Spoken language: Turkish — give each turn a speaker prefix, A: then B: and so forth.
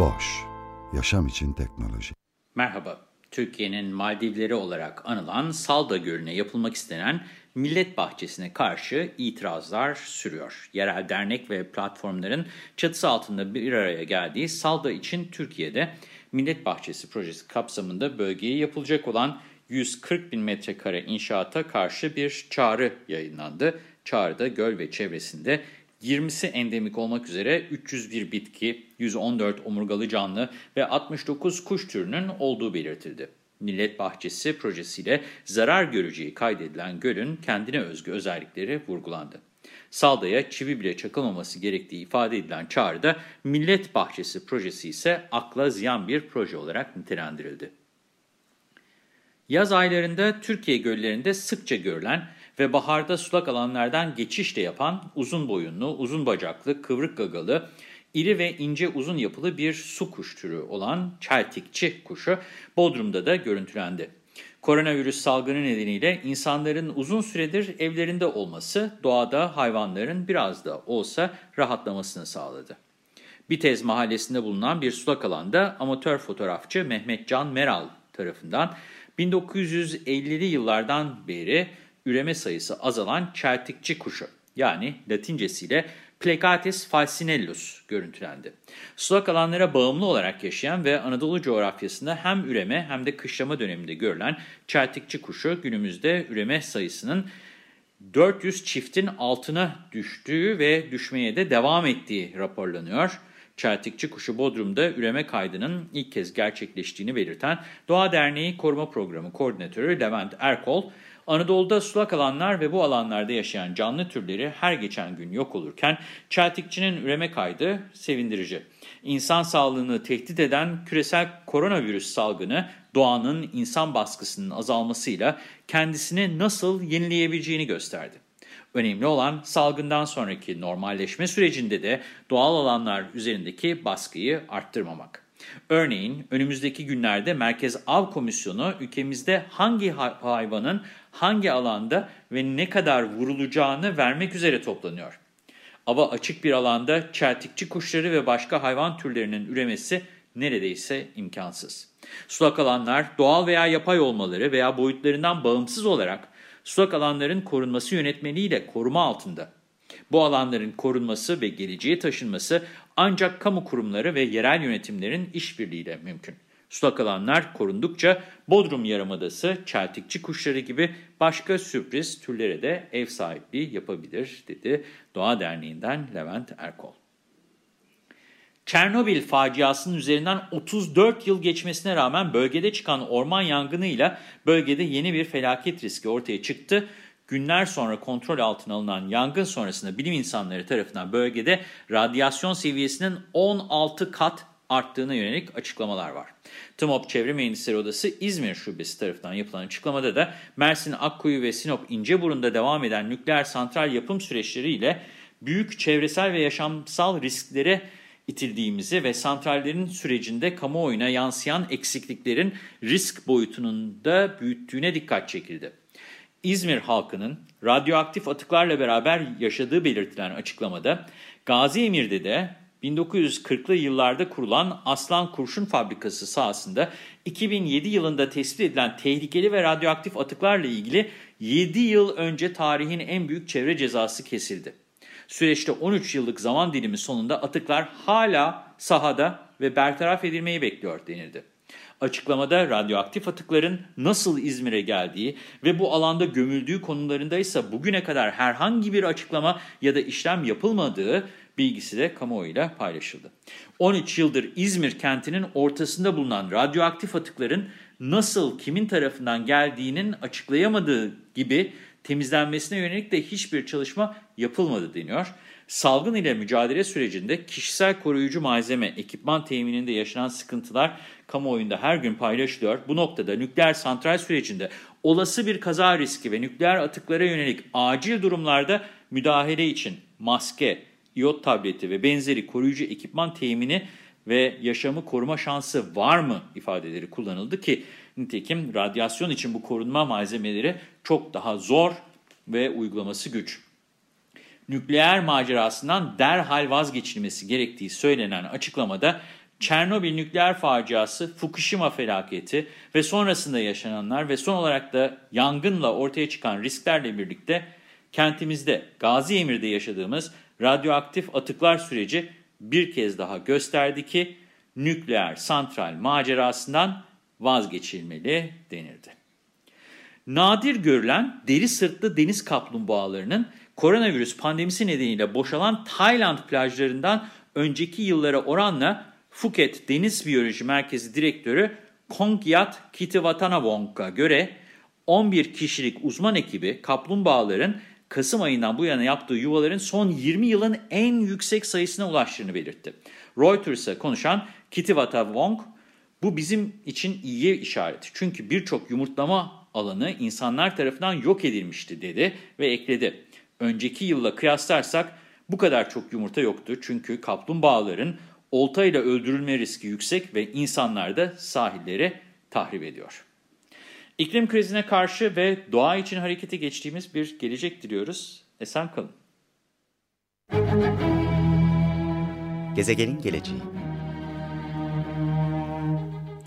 A: Boş, yaşam için teknoloji.
B: Merhaba, Türkiye'nin Maldivleri olarak anılan Salda Gölü'ne yapılmak istenen Millet Bahçesi'ne karşı itirazlar sürüyor. Yerel dernek ve platformların çatısı altında bir araya geldiği Salda için Türkiye'de Millet Bahçesi projesi kapsamında bölgeye yapılacak olan 140 bin metrekare inşaata karşı bir çağrı yayınlandı. Çağrıda göl ve çevresinde 20'si endemik olmak üzere 301 bitki, 114 omurgalı canlı ve 69 kuş türünün olduğu belirtildi. Millet Bahçesi projesiyle zarar göreceği kaydedilen gölün kendine özgü özellikleri vurgulandı. Salda'ya çivi bile çakılmaması gerektiği ifade edilen çağrıda Millet Bahçesi projesi ise akla ziyan bir proje olarak nitelendirildi. Yaz aylarında Türkiye göllerinde sıkça görülen ve baharda sulak alanlardan geçiş de yapan uzun boyunlu, uzun bacaklı, kıvrık gagalı, iri ve ince uzun yapılı bir su kuş türü olan çeltikçi kuşu Bodrum'da da görüntülendi. Koronavirüs salgını nedeniyle insanların uzun süredir evlerinde olması doğada hayvanların biraz da olsa rahatlamasını sağladı. Bitez mahallesinde bulunan bir sulak alanda amatör fotoğrafçı Mehmet Can Meral tarafından 1950'li yıllardan beri üreme sayısı azalan çeltikçi kuşu yani latincesiyle Plecatis falcinellus görüntülendi. Sulak alanlara bağımlı olarak yaşayan ve Anadolu coğrafyasında hem üreme hem de kışlama döneminde görülen çeltikçi kuşu günümüzde üreme sayısının 400 çiftin altına düştüğü ve düşmeye de devam ettiği raporlanıyor. Çeltikçi kuşu Bodrum'da üreme kaydının ilk kez gerçekleştiğini belirten Doğa Derneği Koruma Programı Koordinatörü Levent Erkol, Anadolu'da sulak alanlar ve bu alanlarda yaşayan canlı türleri her geçen gün yok olurken çeltikçinin üreme kaydı sevindirici. İnsan sağlığını tehdit eden küresel koronavirüs salgını doğanın insan baskısının azalmasıyla kendisini nasıl yenileyebileceğini gösterdi. Önemli olan salgından sonraki normalleşme sürecinde de doğal alanlar üzerindeki baskıyı arttırmamak. Örneğin önümüzdeki günlerde Merkez Av Komisyonu ülkemizde hangi hayvanın hangi alanda ve ne kadar vurulacağını vermek üzere toplanıyor. Ava açık bir alanda çeltikçi kuşları ve başka hayvan türlerinin üremesi neredeyse imkansız. Sulak alanlar doğal veya yapay olmaları veya boyutlarından bağımsız olarak sulak alanların korunması yönetmeliğiyle koruma altında. Bu alanların korunması ve geleceğe taşınması ancak kamu kurumları ve yerel yönetimlerin işbirliğiyle mümkün. Sulak alanlar korundukça Bodrum Yarımadası, çeltikçi kuşları gibi başka sürpriz türlere de ev sahipliği yapabilir, dedi Doğa Derneği'nden Levent Erkol. Çernobil faciasının üzerinden 34 yıl geçmesine rağmen bölgede çıkan orman yangınıyla bölgede yeni bir felaket riski ortaya çıktı. Günler sonra kontrol altına alınan yangın sonrasında bilim insanları tarafından bölgede radyasyon seviyesinin 16 kat arttığına yönelik açıklamalar var. TMOP Çevre Mühendisleri Odası İzmir Şubesi tarafından yapılan açıklamada da Mersin, Akkuyu ve Sinop İnceburun'da devam eden nükleer santral yapım süreçleriyle büyük çevresel ve yaşamsal risklere itildiğimizi ve santrallerin sürecinde kamuoyuna yansıyan eksikliklerin risk boyutunun da büyüttüğüne dikkat çekildi. İzmir halkının radyoaktif atıklarla beraber yaşadığı belirtilen açıklamada Gazi Emir'de de 1940'lı yıllarda kurulan Aslan Kurşun Fabrikası sahasında 2007 yılında tespit edilen tehlikeli ve radyoaktif atıklarla ilgili 7 yıl önce tarihin en büyük çevre cezası kesildi. Süreçte 13 yıllık zaman dilimi sonunda atıklar hala sahada ve bertaraf edilmeyi bekliyor denildi. Açıklamada radyoaktif atıkların nasıl İzmir'e geldiği ve bu alanda gömüldüğü konularında ise bugüne kadar herhangi bir açıklama ya da işlem yapılmadığı bilgisi de kamuoyuyla paylaşıldı. 13 yıldır İzmir kentinin ortasında bulunan radyoaktif atıkların nasıl kimin tarafından geldiğinin açıklayamadığı gibi temizlenmesine yönelik de hiçbir çalışma yapılmadı deniyor. Salgın ile mücadele sürecinde kişisel koruyucu malzeme, ekipman temininde yaşanan sıkıntılar kamuoyunda her gün paylaşılıyor. Bu noktada nükleer santral sürecinde olası bir kaza riski ve nükleer atıklara yönelik acil durumlarda müdahale için maske, iot tableti ve benzeri koruyucu ekipman temini ve yaşamı koruma şansı var mı ifadeleri kullanıldı ki nitekim radyasyon için bu korunma malzemeleri çok daha zor ve uygulaması güç. Nükleer macerasından derhal vazgeçilmesi gerektiği söylenen açıklamada Çernobil nükleer faciası, Fukushima felaketi ve sonrasında yaşananlar ve son olarak da yangınla ortaya çıkan risklerle birlikte kentimizde Gazi Emir'de yaşadığımız radyoaktif atıklar süreci bir kez daha gösterdi ki nükleer santral macerasından vazgeçilmeli denirdi. Nadir görülen deri sırtlı deniz kaplumbağalarının koronavirüs pandemisi nedeniyle boşalan Tayland plajlarından önceki yıllara oranla Phuket Deniz Biyoloji Merkezi Direktörü Kongyat Kitivatanavong'a göre 11 kişilik uzman ekibi kaplumbağaların Kasım ayından bu yana yaptığı yuvaların son 20 yılın en yüksek sayısına ulaştığını belirtti. Reuters'a konuşan Kitivatavong, bu bizim için iyiye işaret. Çünkü birçok yumurtlama alanı insanlar tarafından yok edilmişti dedi ve ekledi. Önceki yılla kıyaslarsak bu kadar çok yumurta yoktu çünkü kaplumbağaların oltayla öldürülme riski yüksek ve insanlar da sahilleri tahrip ediyor. İklim krizine karşı ve doğa için harekete geçtiğimiz bir gelecek diliyoruz. Esen kalın.
C: Gezegenin geleceği